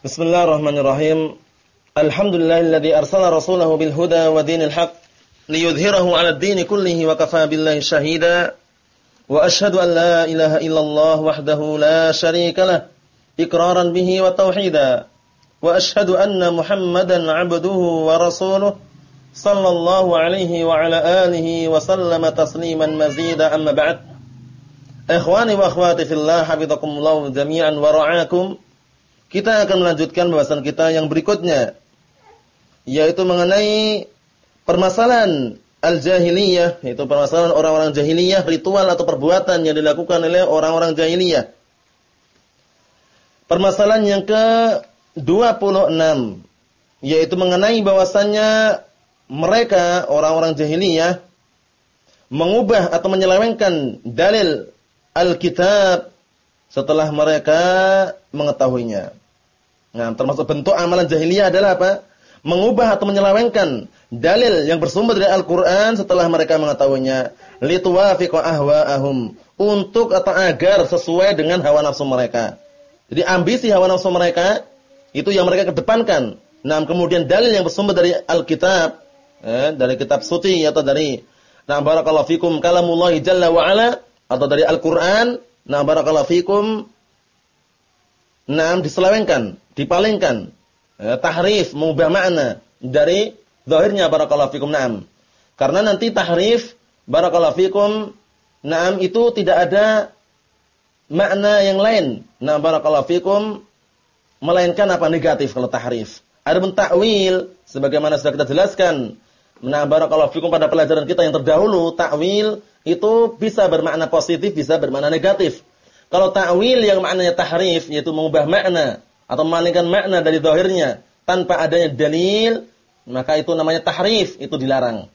Bismillahirrahmanirrahim. Alhamdulillahilladzi arsala rasulahu bil huda wa dinil haq liyudhhirahu 'ala ad-din kullihi wa kafaa billahi shahida. Wa ashhadu an la ilaha illallah wahdahu la syarika lah iqraran bihi wa tauhida. Wa ashhadu anna Muhammadan 'abduhu wa rasuluhu sallallahu alaihi wa ala alihi wa sallama tasliman mazida amma ba'd. Ikhwani wa akhwati fillah, hafizakumullah jami'an wa ra'akum. Kita akan melanjutkan bahasan kita yang berikutnya yaitu mengenai permasalahan al-jahiliyah, yaitu permasalahan orang-orang jahiliyah, ritual atau perbuatan yang dilakukan oleh orang-orang jahiliyah. Permasalahan yang ke-26 yaitu mengenai bahwasannya mereka orang-orang jahiliyah mengubah atau menyelewengkan dalil Alkitab setelah mereka mengetahuinya. Nah, termasuk bentuk amalan jahiliyah adalah apa? Mengubah atau menyelewengkan dalil yang bersumber dari Al-Qur'an setelah mereka mengetahuinya, lituwafiqa ahwa'ahum, untuk atau agar sesuai dengan hawa nafsu mereka. Jadi ambisi hawa nafsu mereka itu yang mereka kedepankan. Nah, kemudian dalil yang bersumber dari Alkitab, eh, dari kitab suci atau dari Nah, barakallahu fikum kalamullah jalla wa atau dari Al-Qur'an, nah barakallahu fikum Naam diselewengkan, dipalingkan. Ya, tahrif mengubah makna dari zahirnya barakallahu fikum naam. Karena nanti tahrif barakallahu fikum naam itu tidak ada makna yang lain. Nah barakallahu fikum melainkan apa negatif kalau tahrif. Ada pun takwil sebagaimana sudah kita jelaskan. Nah barakallahu fikum pada pelajaran kita yang terdahulu takwil itu bisa bermakna positif, bisa bermakna negatif. Kalau ta'wil yang maknanya tahrif yaitu mengubah makna atau memalingkan makna dari zahirnya tanpa adanya dalil, maka itu namanya tahrif, itu dilarang.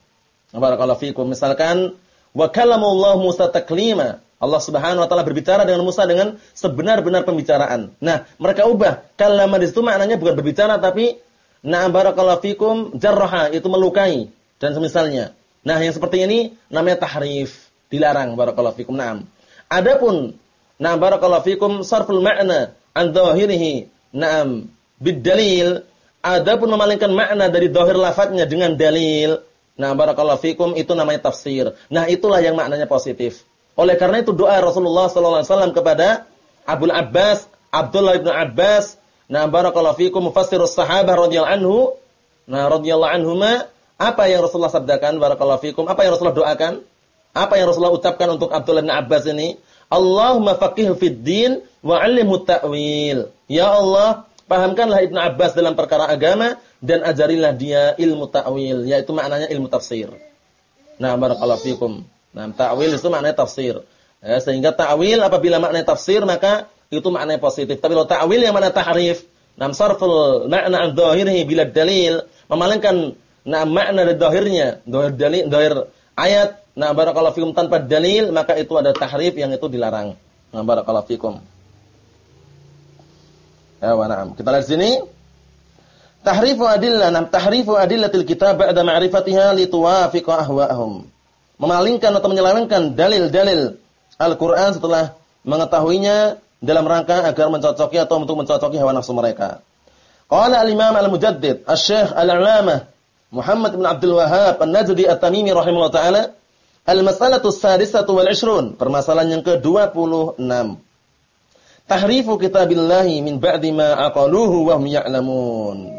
Barakallahu fikum. Misalkan wa kalamullah Musa taklima. Allah Subhanahu wa taala berbicara dengan Musa dengan sebenar-benar pembicaraan. Nah, mereka ubah kalama di situ maknanya bukan berbicara tapi na'am barakallahu fikum jarraha itu melukai dan semisalnya. Nah, yang seperti ini namanya tahrif, dilarang barakallahu fikum. Naam. Adapun Nah, barakallahu fikum sarful ma'na an dhahirihi. Naam, bidalil. Adapun memalingkan makna dari dhahir lafadznya dengan dalil. Nah, barakallahu fikum itu namanya tafsir. Nah, itulah yang maknanya positif. Oleh karena itu doa Rasulullah sallallahu alaihi wasallam kepada Abu Abbas, Abdullah bin Abbas, nah barakallahu fikum mufassirus sahabah radhiyallahu anhu, nah radhiyallahu anhuma, apa yang Rasulullah sabdakan barakallahu fikum? Apa yang Rasulullah doakan? Apa yang Rasulullah ucapkan untuk Abdullah bin Abbas ini? Allahumma faqihhu fid din wa 'allimhu ta'wil. Ya Allah, pahamkanlah Ibnu Abbas dalam perkara agama dan ajarilah dia ilmu ta'wil, yaitu maknanya ilmu tafsir. Nah, barakallahu fikum. Nah, ta'wil itu maknanya tafsir. Ya, sehingga ta'wil apabila maknanya tafsir maka itu maknanya positif. Tapi kalau ta'wil yang mana tahrif, nam sarful makna an dhahirihi bila dalil, memalingkan nah makna dari dhahirnya, dhahir dalil, dhahir ayat Nah, barakallahu fikum tanpa dalil, maka itu ada tahrif yang itu dilarang. Nah, barakallahu fikum. Ya, wa na'am. Kita lihat sini. Tahrifu adillah, nam tahrifu adillatil kitab ba'da ma'rifatiha lituwafiqa ahwa'ahum. Memalingkan atau menyelewengkan dalil-dalil Al-Qur'an setelah mengetahuinya dalam rangka agar mencocoki atau untuk mencocoki hawa nafsu mereka. Qala al-Imam al-Mujaddid, Asy-Syaikh Al-'Alamah Muhammad bin Abdul Wahhab An-Najdi At-Tamimi rahimahullah taala Al-mas'alatu sadisatu wal ishrun, permasalahan yang ke-26. Tahrifu kitabillahi min ba'di ma aqaluhu wa ya'lamun.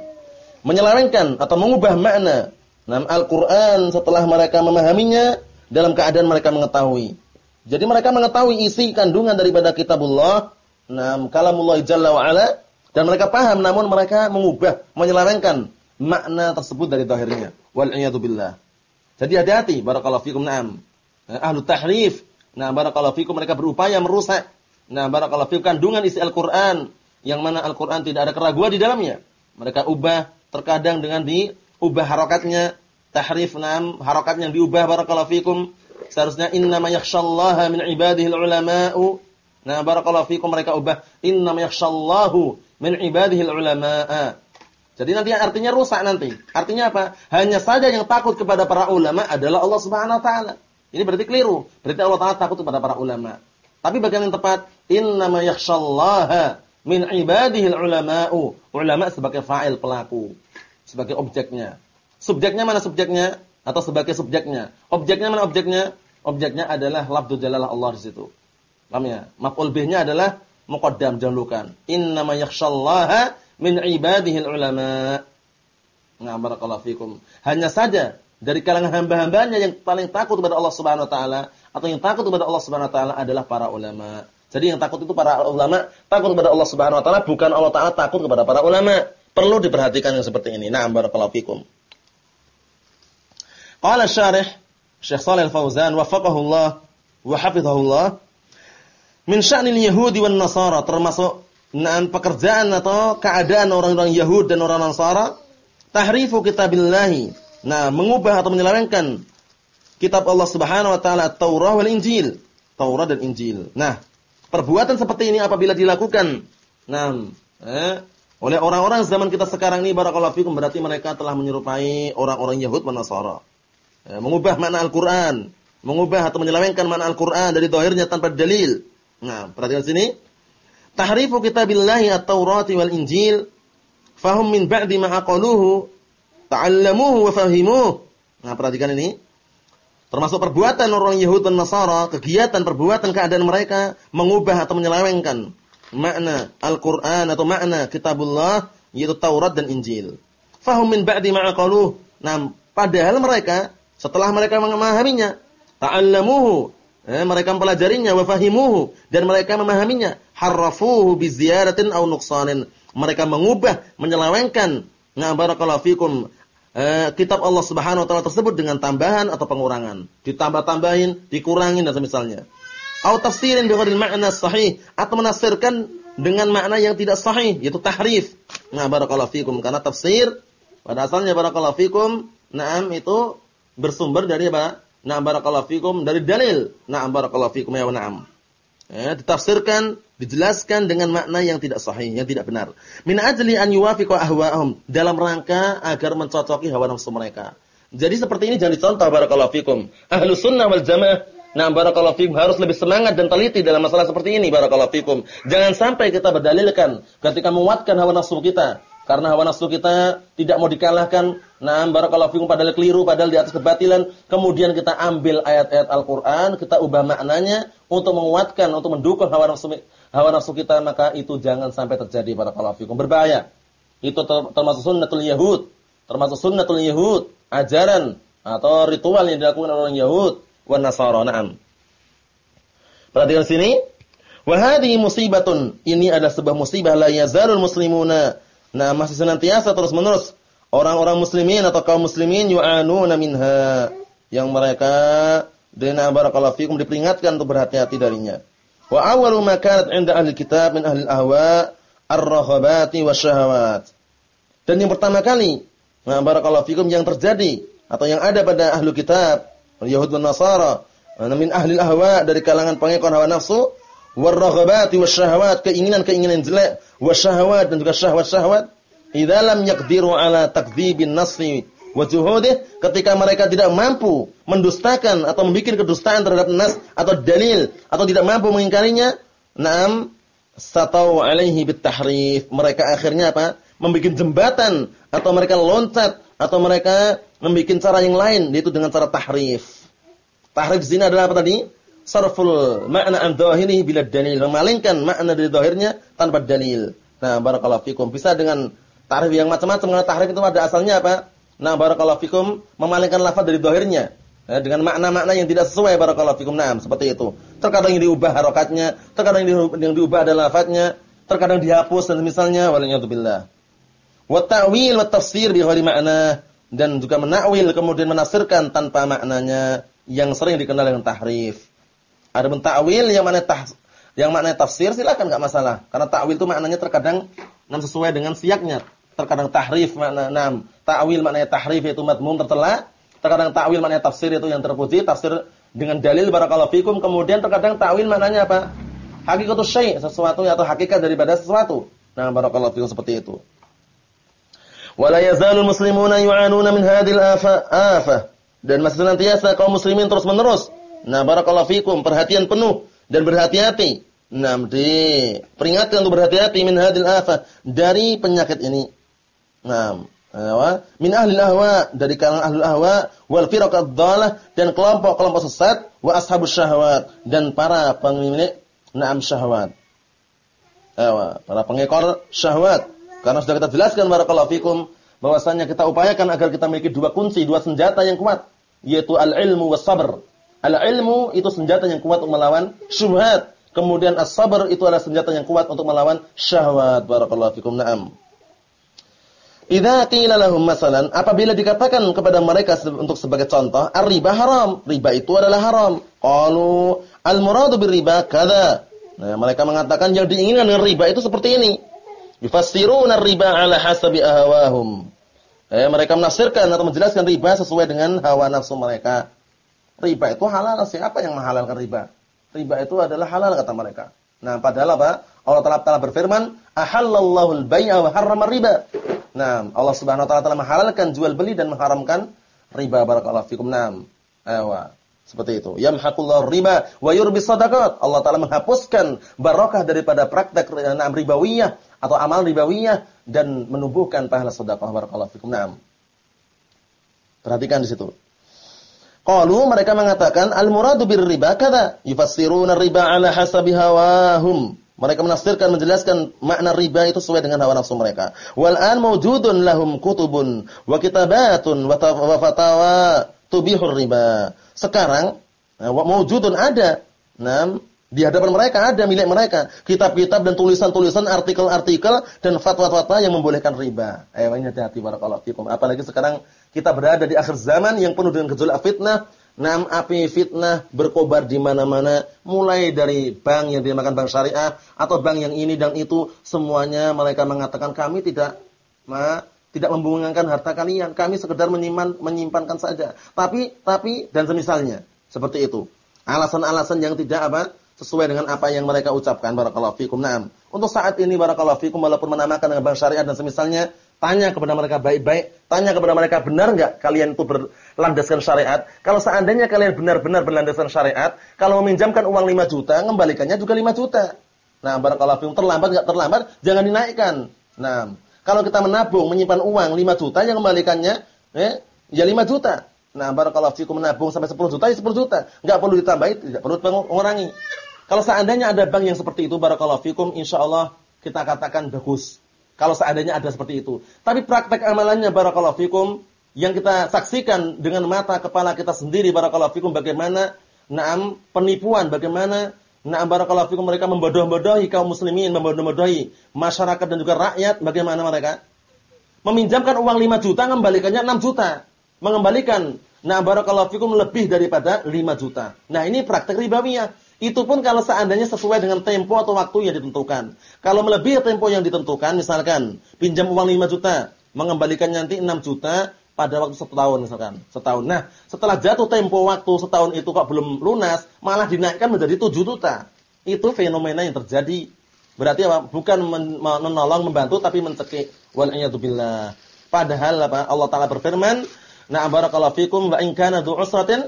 Menyelewengkan atau mengubah makna nam Al-Qur'an setelah mereka memahaminya dalam keadaan mereka mengetahui. Jadi mereka mengetahui isi kandungan daripada kitabullah, nam kalamullah jalla wa ala dan mereka paham namun mereka mengubah, menyelewengkan makna tersebut dari zahirnya. Wal billah. Jadi hati-hati, barakallahu fikum na'am. Eh, ahlu tahrif. Nah, barakallahu fikum mereka berupaya merusak. Nah, barakallahu fikum kandungan isi Al-Qur'an yang mana Al-Qur'an tidak ada keraguan di dalamnya. Mereka ubah terkadang dengan diubah harokatnya, tahrif na'am, harokat yang diubah barakallahu fikum. Seharusnya innama yakhshallaha min ibadihil ulama'u. Nah, barakallahu fikum mereka ubah innama yakhshallahu min ibadihil ulama'a. Jadi nanti artinya rusak nanti. Artinya apa? Hanya saja yang takut kepada para ulama adalah Allah Subhanahu wa taala. Ini berarti keliru. Berarti Allah Taala takut kepada para ulama. Tapi bagian yang tepat, innama yakhshallaha min ibadihil ulama'u. Ulama sebagai fa'il pelaku, sebagai objeknya. Subjeknya mana subjeknya? Atau sebagai subjeknya? Objeknya mana objeknya? Objeknya adalah lafdhu jalalah Allah di situ. Paham ya? Maf'ul bihnya adalah muqaddam dahulukan. Innama yakhshallaha min ibadihil ulama. Nah, fikum. Hanya saja dari kalangan hamba-hambanya yang paling takut kepada Allah Subhanahu wa taala atau yang takut kepada Allah Subhanahu wa taala adalah para ulama. Jadi yang takut itu para ulama, takut kepada Allah Subhanahu wa taala bukan Allah taala takut kepada para ulama. Perlu diperhatikan yang seperti ini. Barakallahu fikum. Qala syarih Syekh Shalih Al-Fauzan wa hafizahu Allah min sya'nil yahudi wan nasara termasuk naan pekerjaan atau keadaan orang-orang Yahud dan orang Nasara tahrifu kitabillahi nah mengubah atau menyelewengkan kitab Allah Subhanahu wa taala Taurat wal Injil Taurat dan Injil nah Perbuatan seperti ini apabila dilakukan nah, eh, oleh orang-orang zaman kita sekarang ini barakallahu fikum berarti mereka telah menyerupai orang-orang Yahud dan Nasara. Eh, mengubah makna Al-Qur'an, mengubah atau menyelewengkan makna Al-Qur'an dari dohirnya tanpa dalil. Nah, perhatikan sini. Tahrifu kitabillahi at-Taurati wal Injil fahum min ba'di ma aqaluhu ta'allamuhu wa fahimuhu. Nah, perhatikan ini. Termasuk perbuatan orang Yahudi dan Nasara, kegiatan perbuatan keadaan mereka mengubah atau menyelewengkan makna Al-Qur'an atau makna kitabullah yaitu Taurat dan Injil. Fahum min ba'di ma'aqaluh. Nah, padahal mereka setelah mereka memahaminya, ta'allamuhu, eh, mereka mempelajarinya wa fahimuhu dan mereka memahaminya, harrafuhu bi ziyaratin aw nuqsanin. Mereka mengubah, menyelewengkan, nah barakallahu fikum, eh, kitab Allah Subhanahu wa taala tersebut dengan tambahan atau pengurangan. Ditambah-tambahin, dikurangin dan semisalnya. Atau tafsirin bi makna sahih atau menafsirkan dengan makna yang tidak sahih yaitu tahrif. Nah, barakallahu fikum karena tafsir pada asalnya barakallahu fikum, na'am itu bersumber dari apa? Na'am barakallahu fikum dari dalil. Na'am barakallahu fikum ya na'am. Ya, ditafsirkan dijelaskan dengan makna yang tidak sahih, yang tidak benar. Min ajli an yuwafiqa ahwa'ahum dalam rangka agar mencocoki hawa nafsu mereka. Jadi seperti ini jangan dicontoh barakallahu fikum. Ahlu sunnah wal jamaah Nah, barakallahu fikum harus lebih semangat dan teliti dalam masalah seperti ini barakallahu fikum. Jangan sampai kita berdalilkan ketika menguatkan hawa nafsu kita karena hawa nafsu kita tidak mau dikalahkan. Nah, barakallahu fikum padahal keliru, padahal di atas kebatilan. Kemudian kita ambil ayat-ayat Al-Qur'an, kita ubah maknanya untuk menguatkan, untuk mendukung hawa nafsu hawa nafsu kita, maka itu jangan sampai terjadi barakallahu fikum. Berbahaya. Itu termasuk sunnatul Yahud, termasuk sunnatul Yahud, ajaran atau ritual yang dilakukan orang Yahud wan Nasara. Naam. Perhatikan sini. Wa hadhihi musibatun. Ini adalah sebuah musibah la yazalul muslimuna Nah, masih senantiasa terus-menerus orang-orang muslimin atau kaum muslimin yu'anuna minha yang mereka dina barakallahu fikum diperingatkan untuk berhati-hati darinya. Wa awwalu ma kanat 'inda ahli kitab min ahli ahwa ar-rahabati wasyahawat. Dan yang pertama kali, nah barakallahu fikum yang terjadi atau yang ada pada ahli kitab, Yahud dan Nasara, min ahli ahwa dari kalangan pengekor hawa nafsu, waraghabati wasyahawat, keinginan-keinginan jelek, wasyahawat dan juga syahwat-syahwat, idza lam yaqdiru ala takdzibin nasri wa ketika mereka tidak mampu mendustakan atau membuat kedustaan terhadap nas atau dalil atau tidak mampu mengingkarinya, na'am satau alaihi bitahrif. Mereka akhirnya apa? Membuat jembatan atau mereka loncat atau mereka membuat cara yang lain yaitu dengan cara tahrif. Tahrif zina adalah apa tadi? sarful makna an dhahirihi bila dalil, memalingkan makna dari zahirnya tanpa dalil. Nah, barakallahu fikum. Bisa dengan tahrif yang macam-macam karena tahrif itu ada asalnya apa? Nah, barakallahu fikum memalingkan lafaz dari zahirnya. Ya, dengan makna-makna yang tidak sesuai barakallahu fikum. Nah, seperti itu. Terkadang yang diubah harokatnya, terkadang yang diubah adalah lafaznya, terkadang dihapus dan misalnya waliyadzubillah. Wa ta'wil wa tafsir bi ghairi makna dan juga menakwil kemudian menafsirkan tanpa maknanya yang sering dikenal dengan tahrif. Ada pun ta'wil yang mana tah, yang makna tafsir silakan enggak masalah. Karena ta'wil itu maknanya terkadang nam sesuai dengan siaknya. Terkadang tahrif makna nam. Ta'wil maknanya tahrif itu madmum tertela. Terkadang ta'wil maknanya tafsir itu yang terpuji, tafsir dengan dalil barakallahu fikum. Kemudian terkadang ta'wil maknanya apa? Hakikatus syai', sesuatu atau hakikat daripada sesuatu. Nah, barakallahu fikum seperti itu. Wala yazalul muslimuna yu'anuna min hadhil afa. Dan masih senantiasa kaum muslimin terus-menerus Nah, barakallahu fikum, perhatian penuh dan berhati-hati Nah, diperingatkan untuk berhati-hati min hadil afah dari penyakit ini. Apa? Min ahli ahwa dari kalangan ahli ahwa wal firaqad dhalah dan kelompok-kelompok sesat wa ashabus syahwat dan para pemilik na'am syahwat. Ewa, para pengekor syahwat. Karena sudah kita jelaskan barakallahu fikum bahwasanya kita upayakan agar kita memiliki dua kunci, dua senjata yang kuat, yaitu al-ilmu was sabr. Al-ilmu itu senjata yang kuat untuk melawan syubhat Kemudian as-sabr itu adalah senjata yang kuat untuk melawan syahwat. Barakallahu fikum. Naam. Idza qila lahum masalan, apabila dikatakan kepada mereka untuk sebagai contoh, ar-riba haram. Riba itu adalah haram. Qalu al-muradu bir-riba kada. Nah, mereka mengatakan yang diinginkan dengan riba itu seperti ini. Yufassiruna ar-riba ala hasabi ahwahum. Eh, mereka menafsirkan atau menjelaskan riba sesuai dengan hawa nafsu mereka. Riba itu halal, siapa yang menghalalkan riba? riba itu adalah halal kata mereka. Nah, padahal apa? Allah telah berfirman, "Ahallallahu al-bai'a wa harrama riba." Nah, Allah Subhanahu wa taala telah menghalalkan jual beli dan mengharamkan riba barakallahu fikum. Naam. Ewa. Seperti itu. Yamhaqullahu riba wa yurbi sadaqat. Allah Taala menghapuskan barakah daripada praktek naam ribawiyah atau amal ribawiyah dan menumbuhkan pahala sedekah barakallahu fikum. Naam. Perhatikan di situ. Qalu mereka mengatakan al-muradu bir riba kata yufassiruna riba ala hasabi hawahum. Mereka menafsirkan menjelaskan makna riba itu sesuai dengan hawa nafsu mereka. Wal an mawjudun lahum kutubun wa kitabatun wa fatawa tubihur riba. Sekarang nah, mawjudun ada. Nah, di hadapan mereka ada milik mereka kitab-kitab dan tulisan-tulisan, artikel-artikel dan fatwa-fatwa yang membolehkan riba. Ini hati-hati barakallahu fikum. Apalagi sekarang kita berada di akhir zaman yang penuh dengan gejolak fitnah. Nam api fitnah berkobar di mana-mana, mulai dari bank yang dinamakan bank syariah atau bank yang ini dan itu, semuanya mereka mengatakan kami tidak ma, tidak membungangkan harta kalian, kami sekedar menyimpan menyimpankan saja. Tapi tapi dan semisalnya seperti itu. Alasan-alasan yang tidak apa? sesuai dengan apa yang mereka ucapkan barakallahu fikum. Naam. Untuk saat ini barakallahu fikum walaupun menamakan dengan bank syariah dan semisalnya, tanya kepada mereka baik-baik, tanya kepada mereka benar enggak kalian itu berlandaskan syariat? Kalau seandainya kalian benar-benar berlandaskan syariat, kalau meminjamkan uang 5 juta, mengembalikannya juga 5 juta. Nah, barakallahu fikum terlambat enggak terlambat, jangan dinaikkan. Nah, kalau kita menabung menyimpan uang 5 juta yang kembalikannya eh, ya 5 juta. Nah, barakallahu fikum menabung sampai 10 juta ya 10 juta. Enggak perlu ditambahi, tidak perlu mengurangi. Kalau seandainya ada bank yang seperti itu, barakallahu fikum, insyaallah kita katakan bagus. Kalau seandainya ada seperti itu. Tapi praktek amalannya barakallahu fikum yang kita saksikan dengan mata kepala kita sendiri barakallahu fikum bagaimana naam penipuan, bagaimana naam barakallahu fikum mereka membodoh-bodohi kaum muslimin, membodoh-bodohi masyarakat dan juga rakyat, bagaimana mereka? Meminjamkan uang 5 juta, mengembalikannya 6 juta. Mengembalikan Nah, barakallahu fikum lebih daripada 5 juta. Nah, ini praktek ribawiyah. Itu pun kalau seandainya sesuai dengan tempo atau waktu yang ditentukan. Kalau melebihi tempo yang ditentukan, misalkan pinjam uang 5 juta, mengembalikan nanti 6 juta pada waktu setahun misalkan, setahun. Nah, setelah jatuh tempo waktu setahun itu kok belum lunas, malah dinaikkan menjadi 7 juta. Itu fenomena yang terjadi. Berarti apa? Bukan menolong, membantu, tapi mencekik. Wal'iyatubillah. Padahal apa? Allah Ta'ala berfirman, Na'am barakallahu fikum wa in kana dhu usratin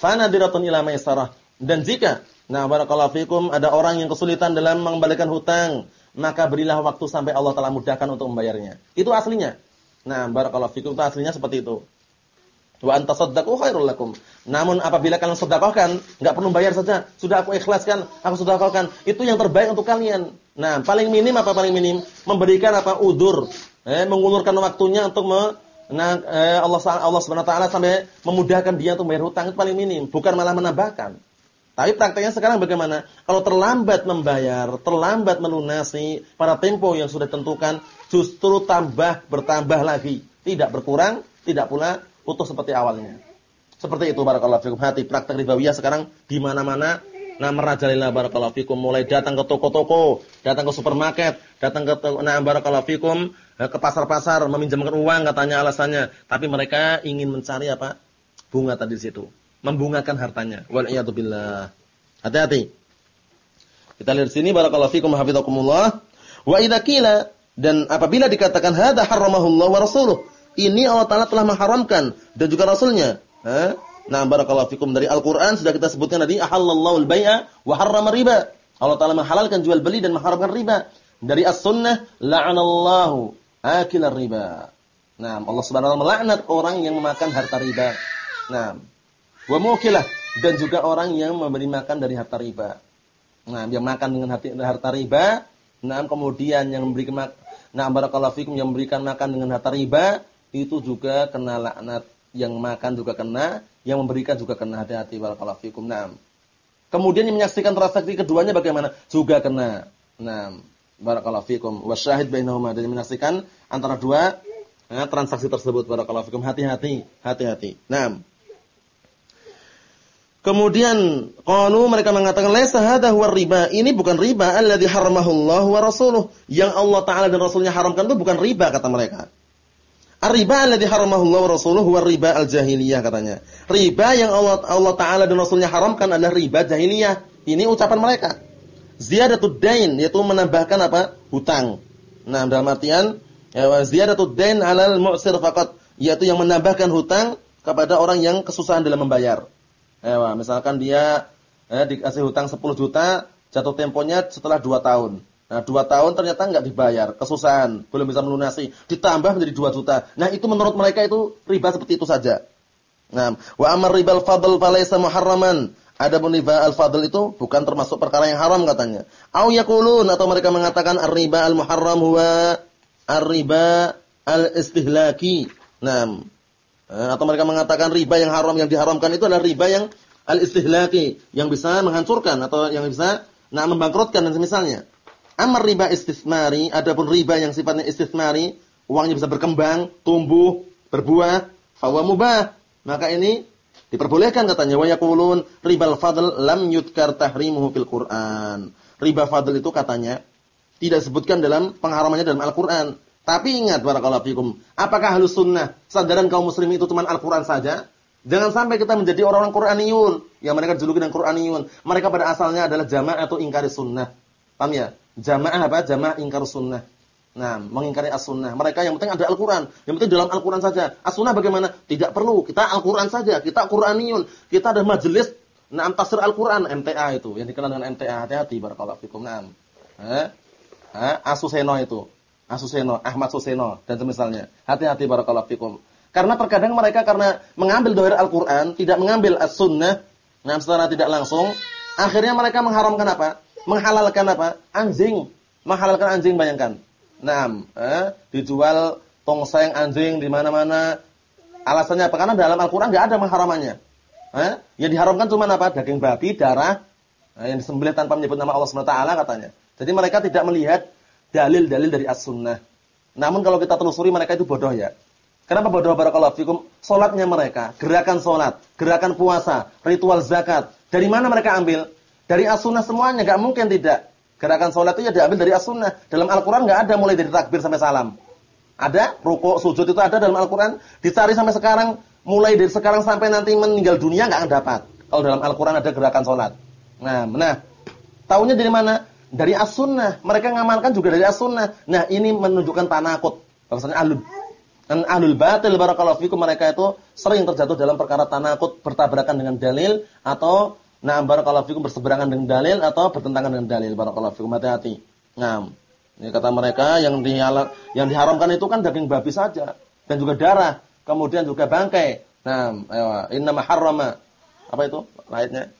fanadiratun ila maisarah. Dan jika Nah, barakallahu fikum, ada orang yang kesulitan dalam mengembalikan hutang, maka berilah waktu sampai Allah telah mudahkan untuk membayarnya. Itu aslinya. Nah, barakallahu fikum itu aslinya seperti itu. Wa antasaddaqu khairul lakum. Namun apabila kalian sedekahkan, enggak perlu bayar saja, sudah aku ikhlaskan, aku sedekahkan, itu yang terbaik untuk kalian. Nah, paling minim apa paling minim? Memberikan apa udur, eh, mengulurkan waktunya untuk me, nah, eh, Allah Allah Subhanahu wa taala sampai memudahkan dia untuk bayar hutang itu paling minim, bukan malah menambahkan. Tapi prakteknya sekarang bagaimana? Kalau terlambat membayar, terlambat melunasi pada tempo yang sudah tentukan, justru tambah bertambah lagi, tidak berkurang, tidak pula utuh seperti awalnya. Seperti itu barakallahu fikum. Hati praktek ribawiyah sekarang di mana-mana nah merajalela barakallahu fikum mulai datang ke toko-toko, datang ke supermarket, datang ke nah barakallahu fikum eh, ke pasar-pasar meminjamkan uang katanya alasannya, tapi mereka ingin mencari apa? bunga tadi di situ membungakan hartanya. Wal. Hati-hati. Kita lihat sini barakallahu fikum hafizakumullah. Wa idza qila dan apabila dikatakan hadza harramahullah wa rasuluh, ini Allah Taala telah mengharamkan dan juga rasulnya. Nah, barakallahu fikum dari Al-Qur'an sudah kita sebutkan tadi ahallallahu al-bai'a wa harrama riba. Allah Taala menghalalkan jual beli dan mengharamkan riba. Dari as-sunnah la'anallahu akilar riba. Nah, Allah Subhanahu wa taala melaknat orang yang memakan harta riba. Nah, wa mukilah dan juga orang yang memberi makan dari harta riba. Nah, yang makan dengan harta riba, nah kemudian yang memberi nah barakallahu fikum yang memberikan makan dengan harta riba itu juga kena laknat. Yang makan juga kena, yang memberikan juga kena hati-hati barakallahu fikum. Nah, kemudian yang menyaksikan transaksi keduanya bagaimana? Juga kena. Nah, barakallahu fikum. Wasyahid bainahuma dan menyaksikan antara dua nah, transaksi tersebut barakallahu fikum. Hati-hati, hati-hati. Nah, Kemudian qalu mereka mengatakan laisa hadha huwa riba. Ini bukan riba alladzi haramahu Allah wa rasuluh. Yang Allah taala dan rasulnya haramkan itu bukan riba kata mereka. Ar-riba alladzi haramahu Allah wa rasuluh huwa riba al-jahiliyah katanya. Riba yang Allah Allah taala dan rasulnya haramkan adalah riba jahiliyah. Ini ucapan mereka. Ziyadatud dain yaitu menambahkan apa? hutang. Nah, dalam artian ya ziyadatud dain 'alal mu'sir faqat yaitu yang menambahkan hutang kepada orang yang kesusahan dalam membayar. Ewa, misalkan dia eh, dikasih hutang 10 juta, jatuh temponya setelah 2 tahun. Nah, 2 tahun ternyata nggak dibayar, kesusahan, belum bisa melunasi, ditambah menjadi 2 juta. Nah, itu menurut mereka itu riba seperti itu saja. Nah, wa amar ribal fadl falaysa muharraman. Adapun riba al-fadl itu bukan termasuk perkara yang haram katanya. Au yaqulun atau mereka mengatakan ar-riba al-muharram huwa ar-riba al-istihlaki. Nah, Eh, atau mereka mengatakan riba yang haram yang diharamkan itu adalah riba yang al-istihlaki, yang bisa menghancurkan atau yang bisa nah membangkrutkan dan semisalnya. Amar riba istismari, adapun riba yang sifatnya istismari, uangnya bisa berkembang, tumbuh, berbuah, fawa mubah. Maka ini diperbolehkan katanya wa yaqulun ribal fadl lam yudkar tahrimuhu fil Qur'an. Riba fadl itu katanya tidak disebutkan dalam pengharamannya dalam Al-Qur'an. Tapi ingat barakallahu fikum, apakah halus sunnah sadaran kaum muslim itu cuma Al-Qur'an saja? Jangan sampai kita menjadi orang-orang Qur'aniyun yang mereka juluki dengan Qur'aniyun. Mereka pada asalnya adalah jamaah atau ingkari sunnah. Paham ya? Jamaah apa? Jamaah ingkar sunnah. Nah, mengingkari as-sunnah. Mereka yang penting ada Al-Qur'an, yang penting dalam Al-Qur'an saja. As-sunnah bagaimana? Tidak perlu, kita Al-Qur'an saja, kita Qur'aniyun. Kita ada majelis Naam tafsir Al-Qur'an MTA itu, yang dikenal dengan MTA. Hati-hati barakallahu fikum. Naam. Eh? Eh, Asuseno itu. Asuseno, Ahmad Suseno dan semisalnya. Hati-hati barakallahu fikum. Karena terkadang mereka karena mengambil dohir Al-Qur'an, tidak mengambil as-sunnah, nah secara tidak langsung, akhirnya mereka mengharamkan apa? Menghalalkan apa? Anjing. Menghalalkan anjing bayangkan. Nah, eh, dijual tongseng anjing di mana-mana. Alasannya apa? Karena dalam Al-Qur'an enggak ada mengharamannya. Eh? Yang diharamkan cuma apa? Daging babi, darah, eh, yang disembelih tanpa menyebut nama Allah SWT katanya. Jadi mereka tidak melihat dalil-dalil dari as-sunnah. Namun kalau kita telusuri mereka itu bodoh ya. Kenapa bodoh barakallahu fikum? Salatnya mereka, gerakan salat, gerakan puasa, ritual zakat. Dari mana mereka ambil? Dari as-sunnah semuanya, enggak mungkin tidak. Gerakan salat itu ya diambil dari as-sunnah. Dalam Al-Qur'an enggak ada mulai dari takbir sampai salam. Ada? Rukuk, sujud itu ada dalam Al-Qur'an. Dicari sampai sekarang, mulai dari sekarang sampai nanti meninggal dunia enggak dapat. Kalau dalam Al-Qur'an ada gerakan salat. Nah, nah. Tahunya dari mana? Dari as-sunnah. Mereka ngamalkan juga dari as-sunnah. Nah, ini menunjukkan tanakut. Bahwasanya ahlul an ahlul batil barakallahu fikum mereka itu sering terjatuh dalam perkara tanakut, bertabrakan dengan dalil atau nah barakallahu fikum berseberangan dengan dalil atau bertentangan dengan dalil barakallahu fikum hati-hati. Nah, ini kata mereka yang dihalal, yang diharamkan itu kan daging babi saja dan juga darah, kemudian juga bangkai. Nah, ayo, inna harrama apa itu? Ayatnya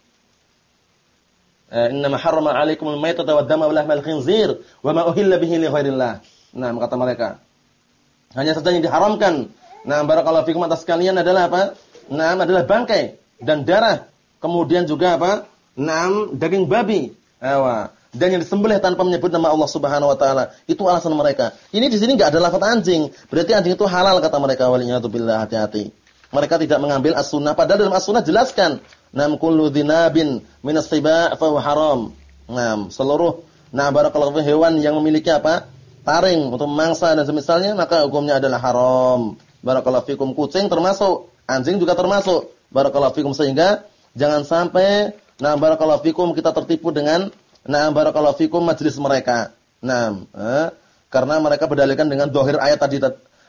Eh, inna ma harrama 'alaikumul maytata wad-dama wa lahmal khinzir wa ma uhilla bihi li ghairillah. Nah, kata mereka. Hanya saja yang diharamkan. Nah, barakallahu fikum atas kalian adalah apa? Nah, adalah bangkai dan darah. Kemudian juga apa? Naam, daging babi. Ewa. Dan yang disembelih tanpa menyebut nama Allah Subhanahu wa taala. Itu alasan mereka. Ini di sini enggak ada lafaz anjing. Berarti anjing itu halal kata mereka walinya billah hati-hati. Mereka tidak mengambil as-sunnah padahal dalam as-sunnah jelaskan Nam kullu dhinabin min as-siba' fa haram. Nam, seluruh nah barakallahu hewan yang memiliki apa? taring untuk mangsa dan semisalnya maka hukumnya adalah haram. Barakallahu fikum kucing termasuk, anjing juga termasuk. Barakallahu fikum sehingga jangan sampai nah barakallahu fikum kita tertipu dengan nah barakallahu fikum majlis mereka. Nah, eh, karena mereka berdalilkan dengan dohir ayat tadi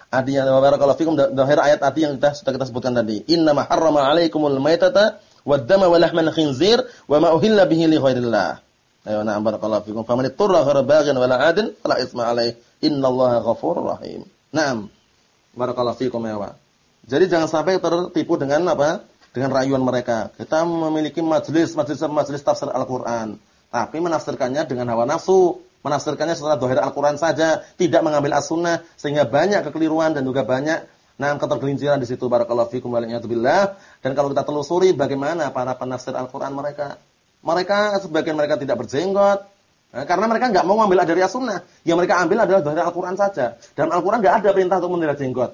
Artinya barakallahu fikum dohir ayat tadi yang kita sudah kita sebutkan tadi. Inna ma harrama 'alaikumul maitata wad-dama wa lahmal khinzir wa ma uhilla bihi li ghairillah. Ayo na'am barakallahu fikum. Faman ittara ghayra baghin wala 'adin fala itsma alaih. Innallaha ghafurur rahim. Naam. Barakallahu fikum ya wa. Jadi jangan sampai tertipu dengan apa? Dengan rayuan mereka. Kita memiliki majelis majelis majelis tafsir Al-Qur'an, tapi menafsirkannya dengan hawa nafsu, menafsirkannya setelah dohir Al-Qur'an saja, tidak mengambil as-sunnah sehingga banyak kekeliruan dan juga banyak Nah, ketergelinciran di situ barakallahu fikum billah. Dan kalau kita telusuri bagaimana para penafsir Al-Qur'an mereka, mereka sebagian mereka tidak berjenggot. Nah, karena mereka enggak mau ambil dari as-sunnah. Yang mereka ambil adalah dari Al-Qur'an saja. Dalam Al-Qur'an enggak ada perintah untuk memelihara jenggot.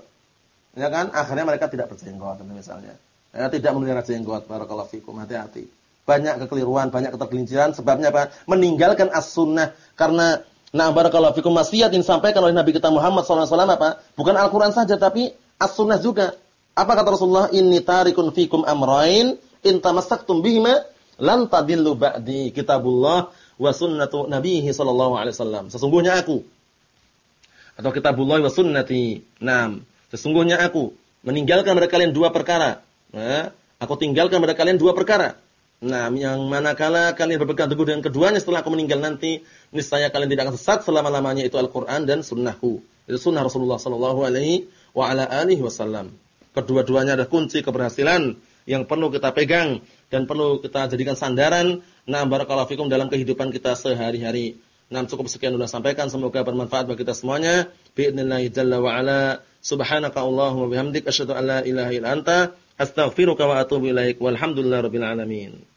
Ya kan? Akhirnya mereka tidak berjenggot misalnya. Ya, tidak memelihara jenggot barakallahu fikum. Hati-hati. Banyak kekeliruan, banyak ketergelinciran sebabnya apa? Meninggalkan as-sunnah karena Nah, barakallahu fikum maksiat yang disampaikan oleh Nabi kita Muhammad SAW apa? Bukan Al-Quran saja, tapi as-sunnah juga. Apa kata Rasulullah? Inni tarikun fikum amrain in tamassaktum bihima lan tadillu ba'di kitabullah wa sunnatu nabihi sallallahu alaihi wasallam. Sesungguhnya aku atau kitabullah wa sunnati. Naam. Sesungguhnya aku meninggalkan pada kalian dua perkara. Nah, aku tinggalkan pada kalian dua perkara. Nah, yang manakala kalian berpegang teguh dengan keduanya setelah aku meninggal nanti, niscaya kalian tidak akan sesat selama-lamanya itu Al-Qur'an dan sunnahku. Itu sunnah Rasulullah sallallahu alaihi wa ala alihi wasallam. Kedua-duanya adalah kunci keberhasilan yang perlu kita pegang dan perlu kita jadikan sandaran nah barakallahu fikum dalam kehidupan kita sehari-hari. Nah, cukup sekian sudah sampaikan semoga bermanfaat bagi kita semuanya. Bi'idznillah jalla wa ala. Subhanaka Allahumma bihamdik asyhadu an la ilaha illa anta astaghfiruka wa atubu ilaik. Walhamdulillahirabbil alamin.